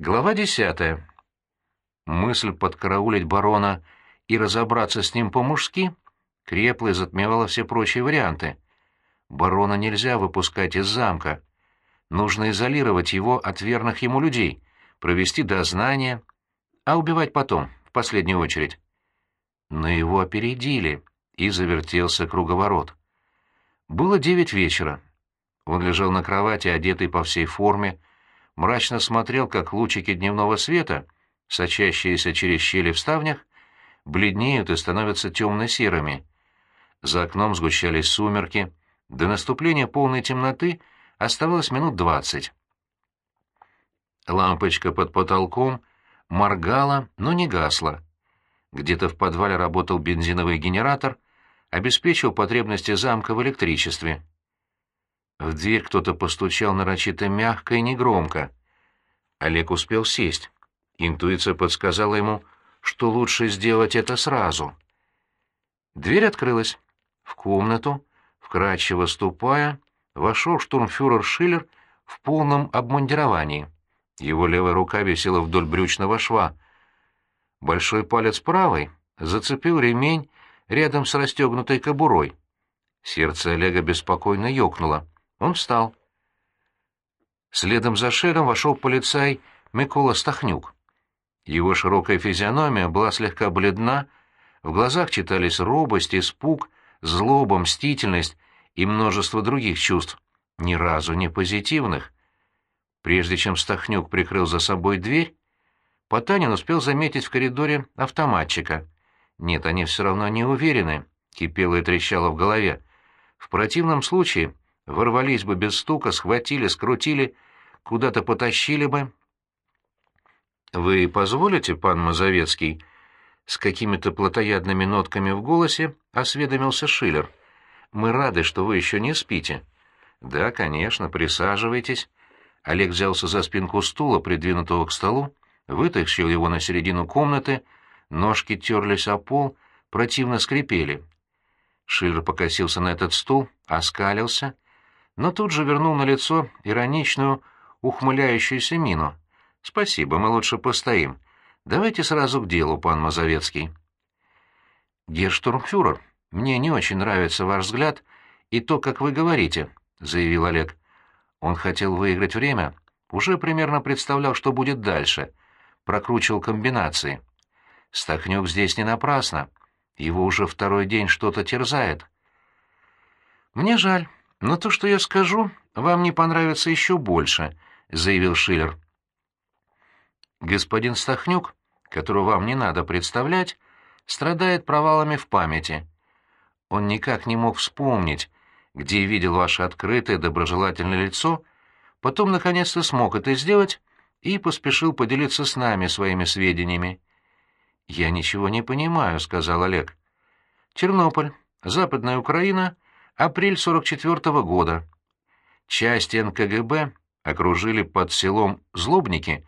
Глава десятая. Мысль подкараулить барона и разобраться с ним по-мужски крепла и затмевала все прочие варианты. Барона нельзя выпускать из замка. Нужно изолировать его от верных ему людей, провести дознание, а убивать потом, в последнюю очередь. Но его опередили, и завертелся круговорот. Было девять вечера. Он лежал на кровати, одетый по всей форме, мрачно смотрел, как лучики дневного света, сочащиеся через щели в ставнях, бледнеют и становятся темно-серыми. За окном сгущались сумерки, до наступления полной темноты оставалось минут двадцать. Лампочка под потолком моргала, но не гасла. Где-то в подвале работал бензиновый генератор, обеспечил потребности замка в электричестве. В дверь кто-то постучал нарочито мягко и негромко. Олег успел сесть. Интуиция подсказала ему, что лучше сделать это сразу. Дверь открылась. В комнату, вкрадчиво ступая, вошел штурмфюрер Шиллер в полном обмундировании. Его левая рука висела вдоль брючного шва. Большой палец правой зацепил ремень рядом с расстегнутой кобурой. Сердце Олега беспокойно ёкнуло. Он встал. Следом за Шером вошел полицай Микола Стахнюк. Его широкая физиономия была слегка бледна, в глазах читались робость, испуг, злоба, мстительность и множество других чувств, ни разу не позитивных. Прежде чем Стахнюк прикрыл за собой дверь, Потанин успел заметить в коридоре автоматчика. Нет, они все равно не уверены, кипело и трещало в голове. В противном случае ворвались бы без стука, схватили, скрутили, куда-то потащили бы. «Вы позволите, пан Мазовецкий?» С какими-то плотоядными нотками в голосе осведомился Шиллер. «Мы рады, что вы еще не спите». «Да, конечно, присаживайтесь». Олег взялся за спинку стула, придвинутого к столу, вытащил его на середину комнаты, ножки терлись о пол, противно скрипели. Шиллер покосился на этот стул, оскалился — но тут же вернул на лицо ироничную, ухмыляющуюся мину. «Спасибо, мы лучше постоим. Давайте сразу к делу, пан Мазовецкий». «Герштурмфюрер, мне не очень нравится ваш взгляд и то, как вы говорите», — заявил Олег. Он хотел выиграть время, уже примерно представлял, что будет дальше, прокручивал комбинации. Стахнюк здесь не напрасно, его уже второй день что-то терзает. «Мне жаль», «Но то, что я скажу, вам не понравится еще больше», — заявил Шиллер. «Господин Стахнюк, которого вам не надо представлять, страдает провалами в памяти. Он никак не мог вспомнить, где видел ваше открытое доброжелательное лицо, потом наконец-то смог это сделать и поспешил поделиться с нами своими сведениями. «Я ничего не понимаю», — сказал Олег. «Тернополь, Западная Украина — Апрель 44 -го года. Части НКГБ окружили под селом Злобники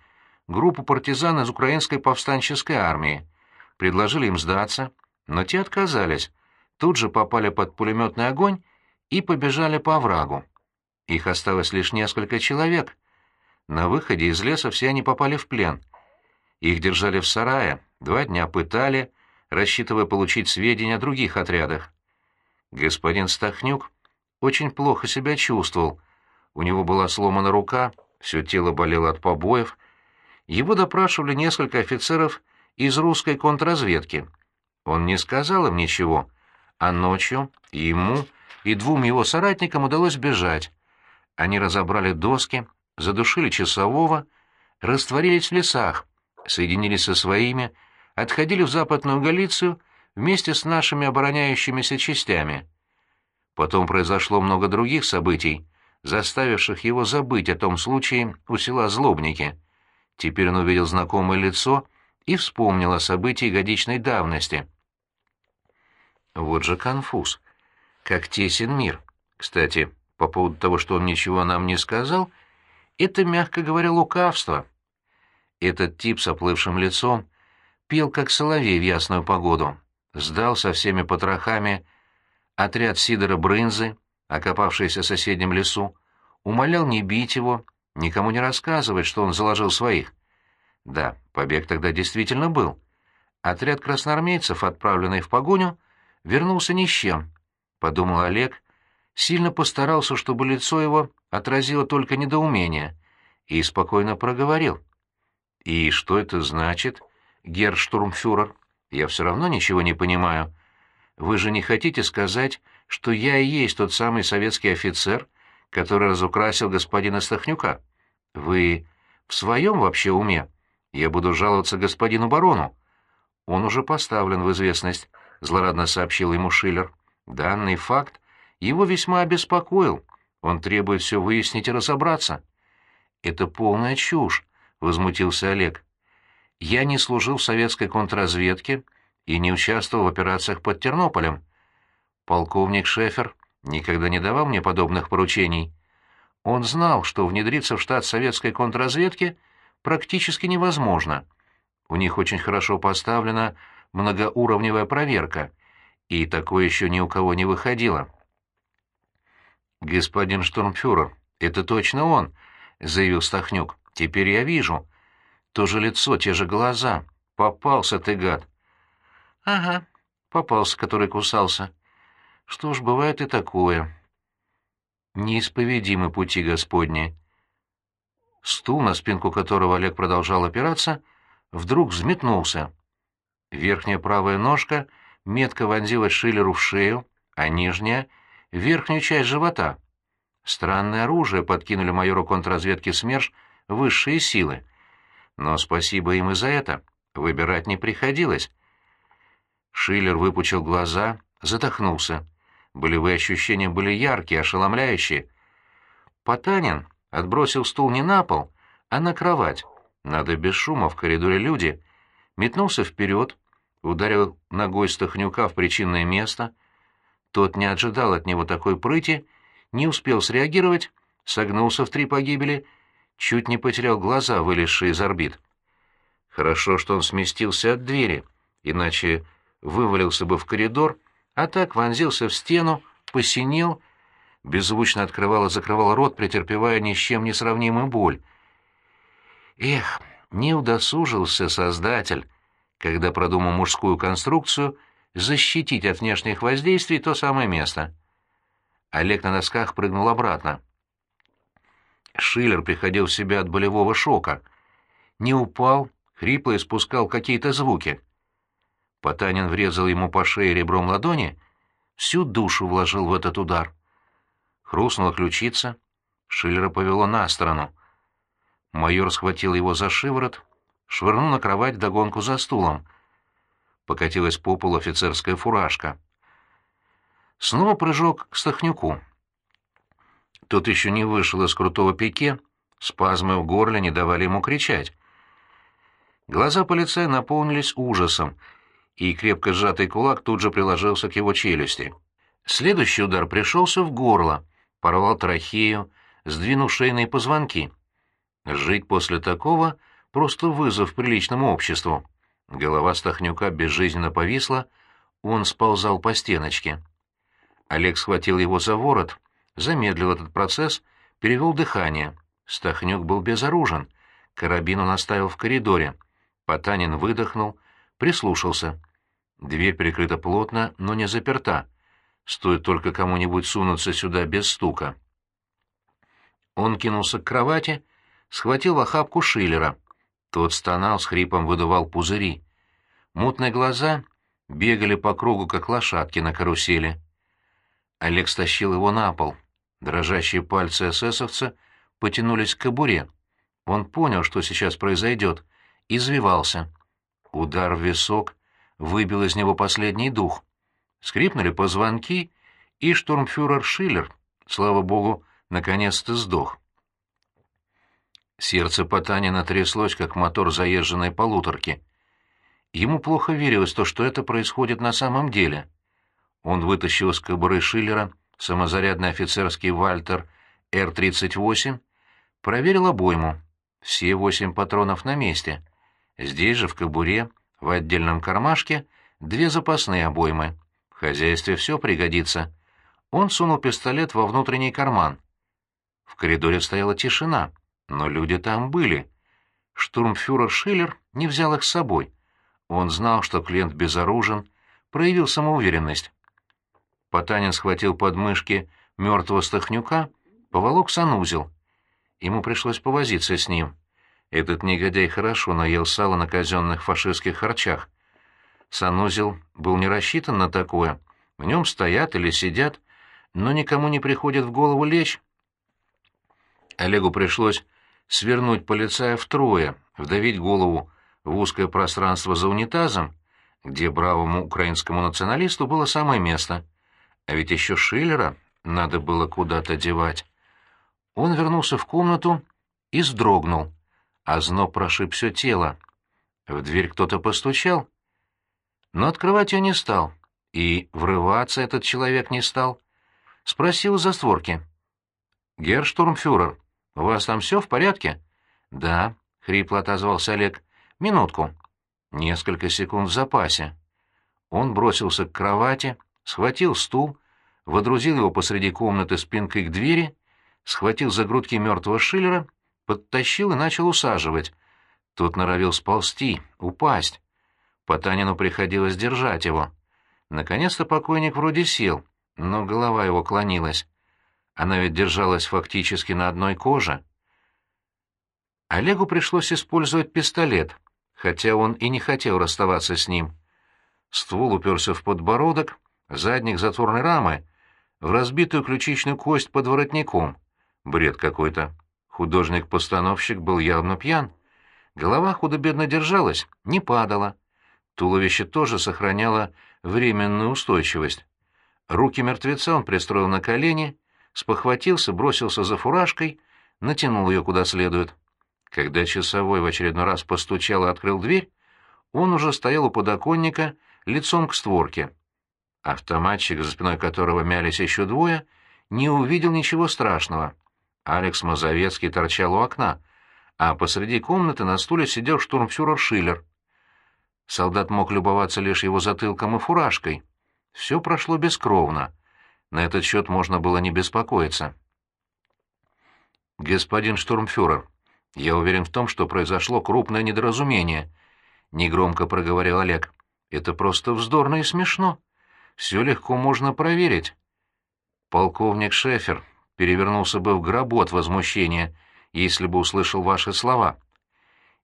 группу партизан из украинской повстанческой армии, предложили им сдаться, но те отказались, тут же попали под пулеметный огонь и побежали по оврагу. Их осталось лишь несколько человек. На выходе из леса все они попали в плен. Их держали в сарае, два дня пытали, рассчитывая получить сведения о других отрядах. Господин Стахнюк очень плохо себя чувствовал. У него была сломана рука, все тело болело от побоев. Его допрашивали несколько офицеров из русской контрразведки. Он не сказал им ничего, а ночью ему и двум его соратникам удалось бежать. Они разобрали доски, задушили часового, растворились в лесах, соединились со своими, отходили в Западную Галицию вместе с нашими обороняющимися частями. Потом произошло много других событий, заставивших его забыть о том случае у села Злобники. Теперь он увидел знакомое лицо и вспомнил о событии годичной давности. Вот же конфуз. Как тесен мир. Кстати, по поводу того, что он ничего нам не сказал, это, мягко говоря, лукавство. Этот тип с оплывшим лицом пел, как соловей в ясную погоду сдал со всеми потрохами отряд Сидора Брынзы, окопавшийся в соседнем лесу, умолял не бить его, никому не рассказывать, что он заложил своих. Да, побег тогда действительно был. Отряд красноармейцев, отправленный в погоню, вернулся ни с чем, — подумал Олег, сильно постарался, чтобы лицо его отразило только недоумение, и спокойно проговорил. «И что это значит, герштурмфюрер? Я все равно ничего не понимаю. Вы же не хотите сказать, что я и есть тот самый советский офицер, который разукрасил господина Стахнюка? Вы в своем вообще уме? Я буду жаловаться господину барону. Он уже поставлен в известность, — злорадно сообщил ему Шиллер. Данный факт его весьма обеспокоил. Он требует все выяснить и разобраться. «Это полная чушь», — возмутился Олег. «Я не служил в советской контрразведке и не участвовал в операциях под Тернополем. Полковник Шефер никогда не давал мне подобных поручений. Он знал, что внедриться в штат советской контрразведки практически невозможно. У них очень хорошо поставлена многоуровневая проверка, и такое еще ни у кого не выходило. «Господин штурмфюрер, это точно он», — заявил Стахнюк. «Теперь я вижу. То же лицо, те же глаза. Попался ты, гад». «Ага, попался, который кусался. Что ж, бывает и такое. Неисповедимы пути Господни». Стул, на спинку которого Олег продолжал опираться, вдруг взметнулся. Верхняя правая ножка метко вонзилась Шиллеру в шею, а нижняя — верхнюю часть живота. Странное оружие подкинули майору контрразведки СМЕРШ высшие силы. Но спасибо им и за это. Выбирать не приходилось. Шиллер выпучил глаза, задохнулся. Болевые ощущения были яркие, ошеломляющие. Потанин отбросил стул не на пол, а на кровать. Надо без шума, в коридоре люди. Метнулся вперед, ударил ногой Стахнюка в причинное место, тот не ожидал от него такой прыти, не успел среагировать, согнулся в три погибели, чуть не потерял глаза, вылезшие из орбит. Хорошо, что он сместился от двери, иначе вывалился бы в коридор, а так вонзился в стену, посинел, беззвучно открывал и закрывал рот, претерпевая ни с чем не сравнимую боль. Эх, не удосужился Создатель, когда продумал мужскую конструкцию — защитить от внешних воздействий то самое место. Олег на носках прыгнул обратно. Шиллер приходил в себя от болевого шока. Не упал, хрипло испускал какие-то звуки. Потанин врезал ему по шее ребром ладони, всю душу вложил в этот удар. Хрустнула ключица, Шиллера повело на сторону. Майор схватил его за шиворот, швырнул на кровать догонку за стулом — покатилась по полу офицерская фуражка. Снова прыжок к Стахнюку. Тот еще не вышел из крутого пике, спазмы в горле не давали ему кричать. Глаза полицая наполнились ужасом, и крепко сжатый кулак тут же приложился к его челюсти. Следующий удар пришелся в горло, порвал трахею, сдвинув шейные позвонки. Жить после такого — просто вызов приличному обществу. Голова Стахнюка безжизненно повисла, он сползал по стеночке. Олег схватил его за ворот, замедлил этот процесс, перевел дыхание. Стахнюк был безоружен. Карабин он оставил в коридоре. Потанин выдохнул, прислушался. Дверь прикрыта плотно, но не заперта. Стоит только кому-нибудь сунуться сюда без стука. Он кинулся к кровати, схватил охапку Шиллера — тот стонал, с хрипом выдувал пузыри. Мутные глаза бегали по кругу, как лошадки на карусели. Олег стащил его на пол. Дрожащие пальцы эсэсовца потянулись к кобуре. Он понял, что сейчас произойдет, извивался. Удар в висок выбил из него последний дух. Скрипнули позвонки, и штурмфюрер Шиллер, слава богу, наконец-то сдох. Сердце Потанина тряслось, как мотор заезженной полуторки. Ему плохо верилось то, что это происходит на самом деле. Он вытащил из кобуры Шиллера самозарядный офицерский «Вальтер» Р-38, проверил обойму. Все восемь патронов на месте. Здесь же, в кобуре, в отдельном кармашке, две запасные обоймы. В хозяйстве все пригодится. Он сунул пистолет во внутренний карман. В коридоре стояла тишина. Но люди там были. штурмфюрер Шиллер не взял их с собой. Он знал, что клиент безоружен, проявил самоуверенность. Потанин схватил подмышки мертвого стахнюка, поволок санузел. Ему пришлось повозиться с ним. Этот негодяй хорошо наел сало на казенных фашистских харчах. Санузел был не рассчитан на такое. В нем стоят или сидят, но никому не приходит в голову лечь. Олегу пришлось свернуть полицая втрое, вдавить голову в узкое пространство за унитазом, где бравому украинскому националисту было самое место. А ведь еще Шиллера надо было куда-то девать. Он вернулся в комнату и вздрогнул, а зноб прошиб все тело. В дверь кто-то постучал, но открывать ее не стал, и врываться этот человек не стал. Спросил из-за створки. «Герштурмфюрер, у вас там все в порядке?» «Да», — хрипло отозвался Олег. «Минутку». Несколько секунд в запасе. Он бросился к кровати, схватил стул, водрузил его посреди комнаты спинкой к двери, схватил за грудки мертвого Шиллера, подтащил и начал усаживать. Тот норовил сползти, упасть. Потанину приходилось держать его. Наконец-то покойник вроде сел, но голова его клонилась. Она ведь держалась фактически на одной коже. Олегу пришлось использовать пистолет, хотя он и не хотел расставаться с ним. Ствол уперся в подбородок, задник затворной рамы, в разбитую ключичную кость под воротником. Бред какой-то. Художник-постановщик был явно пьян. Голова худо-бедно держалась, не падала. Туловище тоже сохраняло временную устойчивость. Руки мертвеца он пристроил на колени, спохватился, бросился за фуражкой, натянул ее куда следует. Когда часовой в очередной раз постучал и открыл дверь, он уже стоял у подоконника лицом к створке. Автоматчик, за спиной которого мялись еще двое, не увидел ничего страшного. Алекс Мазовецкий торчал у окна, а посреди комнаты на стуле сидел штурмфюрер Шиллер. Солдат мог любоваться лишь его затылком и фуражкой. Все прошло бескровно. На этот счет можно было не беспокоиться. «Господин штурмфюрер, я уверен в том, что произошло крупное недоразумение», — негромко проговорил Олег. «Это просто вздорно и смешно. Все легко можно проверить». Полковник Шефер перевернулся бы в гробу от возмущения, если бы услышал ваши слова.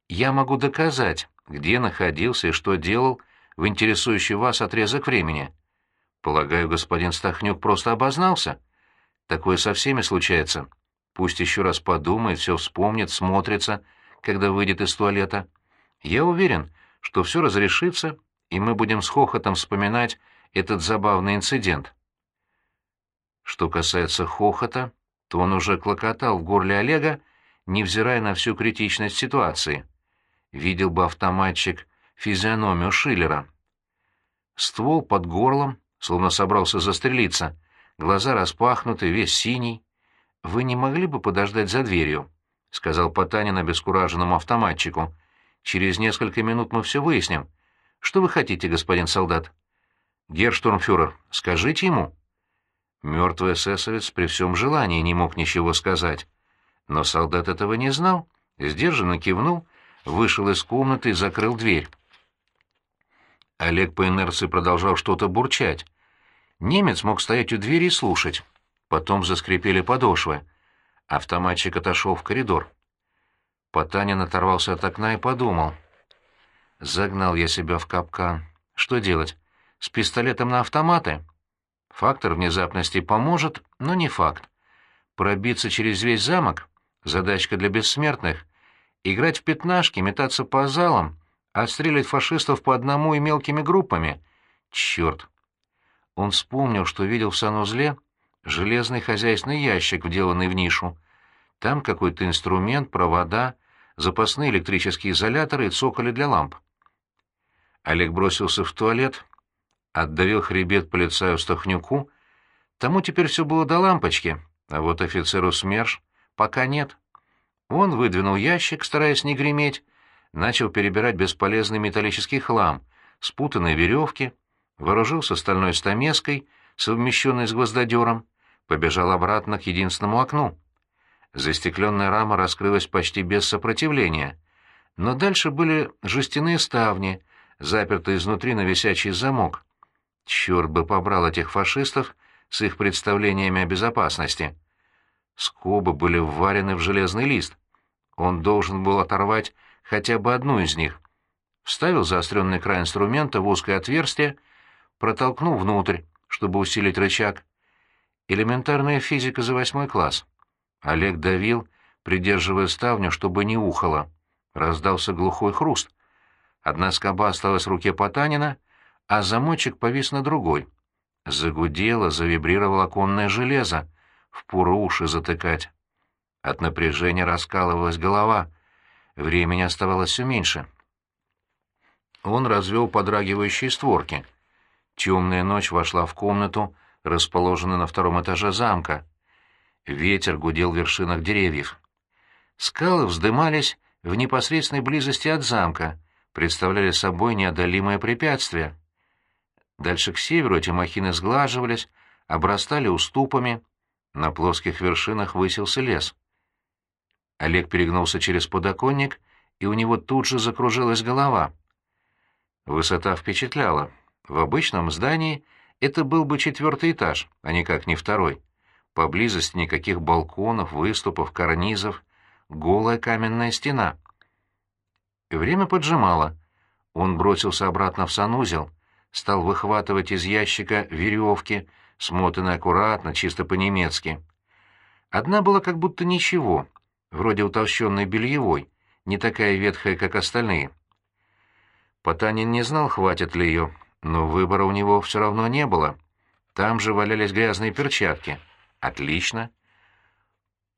«Я могу доказать, где находился и что делал в интересующий вас отрезок времени. Полагаю, господин Стахнюк просто обознался. Такое со всеми случается. Пусть еще раз подумает, все вспомнит, смотрится, когда выйдет из туалета. Я уверен, что все разрешится, и мы будем с хохотом вспоминать этот забавный инцидент. Что касается хохота, то он уже клокотал в горле Олега, невзирая на всю критичность ситуации видел бы автоматчик физиономию Шиллера. Ствол под горлом, словно собрался застрелиться, глаза распахнуты, весь синий. «Вы не могли бы подождать за дверью?» — сказал Потанин обескураженному автоматчику. «Через несколько минут мы все выясним. Что вы хотите, господин солдат?» «Герштурмфюрер, скажите ему». Мертвый эсэсовец при всем желании не мог ничего сказать. Но солдат этого не знал, сдержанно кивнул вышел из комнаты и закрыл дверь. Олег по инерции продолжал что-то бурчать. Немец мог стоять у двери и слушать. Потом заскрипели подошвы. Автоматчик отошел в коридор. Потанин оторвался от окна и подумал. Загнал я себя в капкан. Что делать? С пистолетом на автоматы? Фактор внезапности поможет, но не факт. Пробиться через весь замок — задачка для бессмертных — Играть в пятнашки, метаться по залам, отстрелять фашистов по одному и мелкими группами? Черт! Он вспомнил, что видел в санузле железный хозяйственный ящик, вделанный в нишу. Там какой-то инструмент, провода, запасные электрические изоляторы и цоколи для ламп. Олег бросился в туалет, отдавил хребет полицаю Стахнюку. Тому теперь все было до лампочки, а вот офицеру СМЕРШ пока нет. Он выдвинул ящик, стараясь не греметь, начал перебирать бесполезный металлический хлам, спутанные веревки, вооружился стальной стамеской, совмещенной с гвоздодером, побежал обратно к единственному окну. Застекленная рама раскрылась почти без сопротивления. но дальше были жестяные ставни, запертые изнутри на висячий замок. Черт бы побрал этих фашистов с их представлениями о безопасности. Скобы были вварены в железный лист. Он должен был оторвать хотя бы одну из них. Вставил заостренный край инструмента в узкое отверстие, протолкнул внутрь, чтобы усилить рычаг. Элементарная физика за восьмой класс. Олег давил, придерживая ставню, чтобы не ухало. Раздался глухой хруст. Одна скоба осталась в руке Потанина, а замочек повис на другой. Загудело, завибрировало оконное железо. Впору уши затыкать. От напряжения раскалывалась голова. Времени оставалось все меньше. Он развел подрагивающие створки. Темная ночь вошла в комнату, расположенную на втором этаже замка. Ветер гудел в вершинах деревьев. Скалы вздымались в непосредственной близости от замка, представляли собой неодолимое препятствие. Дальше к северу эти махины сглаживались, обрастали уступами, на плоских вершинах высился лес. Олег перегнулся через подоконник, и у него тут же закружилась голова. Высота впечатляла. В обычном здании это был бы четвертый этаж, а никак не второй. Поблизости никаких балконов, выступов, карнизов, голая каменная стена. Время поджимало. Он бросился обратно в санузел, стал выхватывать из ящика веревки, смотанные аккуратно, чисто по-немецки. Одна была как будто ничего, вроде утолщенной бельевой, не такая ветхая, как остальные. Потанин не знал, хватит ли ее, но выбора у него все равно не было. Там же валялись грязные перчатки. Отлично.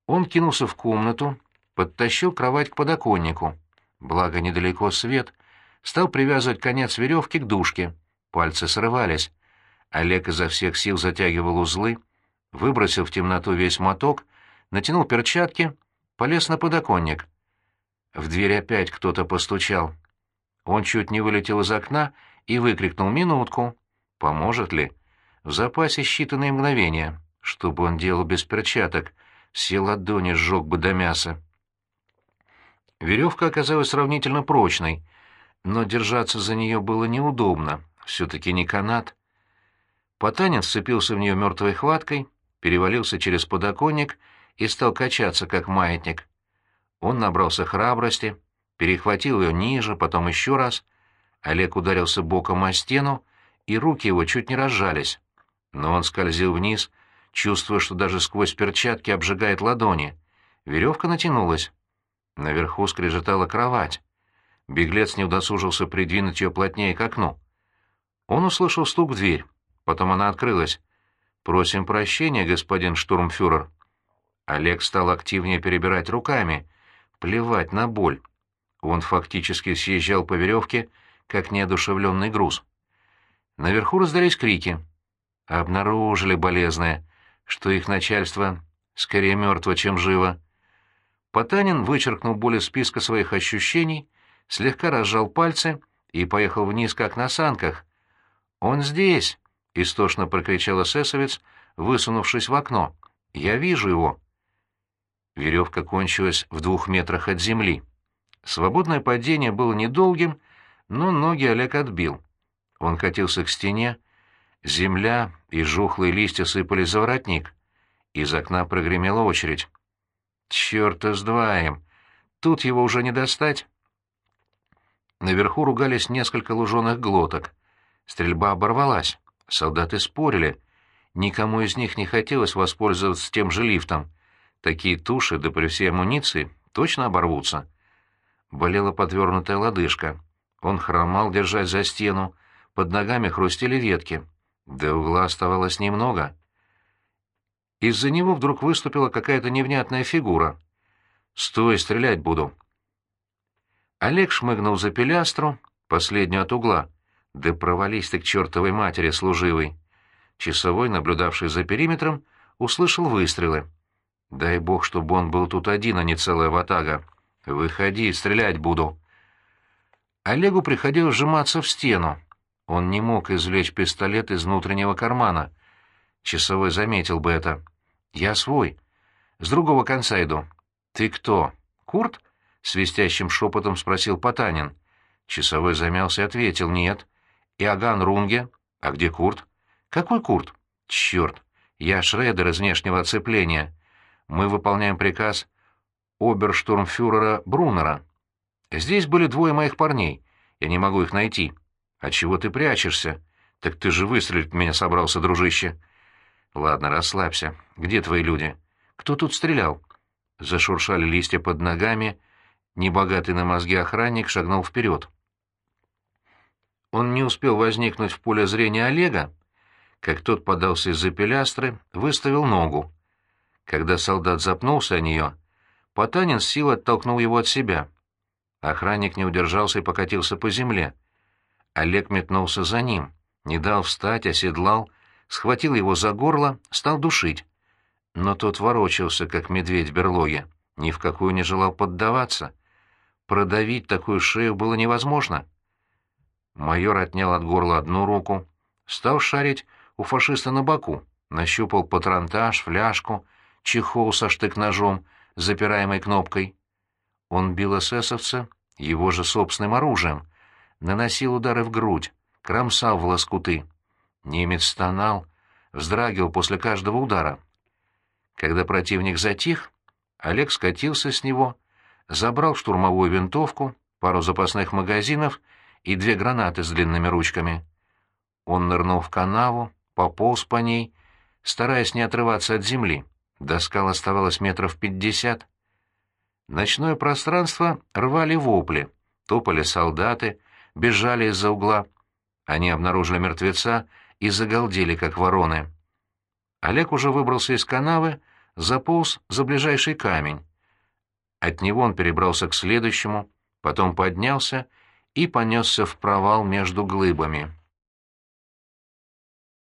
Он кинулся в комнату, подтащил кровать к подоконнику. Благо, недалеко свет. Стал привязывать конец веревки к дужке. Пальцы срывались. Олег изо всех сил затягивал узлы, выбросил в темноту весь моток, натянул перчатки, полез на подоконник. В дверь опять кто-то постучал. Он чуть не вылетел из окна и выкрикнул «Минутку!» Поможет ли? В запасе считанные мгновения. Что бы он делал без перчаток? Все ладони сжег бы до мяса. Веревка оказалась сравнительно прочной, но держаться за нее было неудобно. Все-таки не канат. Потанин сцепился в нее мертвой хваткой, перевалился через подоконник и стал качаться, как маятник. Он набрался храбрости, перехватил ее ниже, потом еще раз. Олег ударился боком о стену, и руки его чуть не разжались. Но он скользил вниз, чувствуя, что даже сквозь перчатки обжигает ладони. Веревка натянулась. Наверху скрежетала кровать. Беглец не удосужился придвинуть ее плотнее к окну. Он услышал стук в дверь. Потом она открылась. «Просим прощения, господин штурмфюрер». Олег стал активнее перебирать руками. Плевать на боль. Он фактически съезжал по веревке, как неодушевленный груз. Наверху раздались крики. Обнаружили болезные, что их начальство скорее мертво, чем живо. Потанин вычеркнул боль из списка своих ощущений, слегка разжал пальцы и поехал вниз, как на санках. «Он здесь!» — истошно прокричал эсэсовец, высунувшись в окно. «Я вижу его!» Веревка кончилась в двух метрах от земли. Свободное падение было недолгим, но ноги Олег отбил. Он катился к стене. Земля и жухлые листья сыпались за воротник. Из окна прогремела очередь. «Чёрта с двоем! Тут его уже не достать!» Наверху ругались несколько луженых глоток. Стрельба оборвалась. Солдаты спорили. Никому из них не хотелось воспользоваться тем же лифтом. Такие туши, да при всей амуниции, точно оборвутся. Болела подвернутая лодыжка. Он хромал, держась за стену. Под ногами хрустели ветки. До угла оставалось немного. Из-за него вдруг выступила какая-то невнятная фигура. «Стой, стрелять буду!» Олег шмыгнул за пилястру, последнюю от угла. Да провались ты к чертовой матери, служивый. Часовой, наблюдавший за периметром, услышал выстрелы. Дай бог, чтобы он был тут один, а не целая ватага. Выходи, стрелять буду. Олегу приходилось сжиматься в стену. Он не мог извлечь пистолет из внутреннего кармана. Часовой заметил бы это. «Я свой. С другого конца иду». «Ты кто? Курт?» — свистящим шепотом спросил Потанин. Часовой замялся и ответил «нет». «Иоганн Рунге? А где Курт?» «Какой Курт?» «Черт! Я Шредер из внешнего оцепления. Мы выполняем приказ оберштурмфюрера Брунера. Здесь были двое моих парней. Я не могу их найти. А чего ты прячешься? Так ты же выстрелить меня собрался, дружище. Ладно, расслабься. Где твои люди? Кто тут стрелял? Зашуршали листья под ногами. Небогатый на мозги охранник шагнул вперед. Он не успел возникнуть в поле зрения Олега, как тот подался из-за пилястры, выставил ногу. Когда солдат запнулся о нее, Потанин с оттолкнул его от себя. Охранник не удержался и покатился по земле. Олег метнулся за ним, не дал встать, оседлал, схватил его за горло, стал душить. Но тот ворочался, как медведь в берлоге, ни в какую не желал поддаваться. Продавить такую шею было невозможно. Майор отнял от горла одну руку, стал шарить у фашиста на боку, нащупал патронтаж, фляжку, чехол со штык-ножом, запираемой кнопкой. Он бил эсэсовца его же собственным оружием, наносил удары в грудь, кромсал в лоскуты. Немец стонал, вздрагивал после каждого удара. Когда противник затих, Олег скатился с него, забрал штурмовую винтовку, пару запасных магазинов и две гранаты с длинными ручками. Он нырнул в канаву, пополз по ней, стараясь не отрываться от земли. До скал оставалось метров пятьдесят. Ночное пространство рвали вопли, топали солдаты, бежали из-за угла. Они обнаружили мертвеца и загалдели, как вороны. Олег уже выбрался из канавы, заполз за ближайший камень. От него он перебрался к следующему, потом поднялся и понесся в провал между глыбами.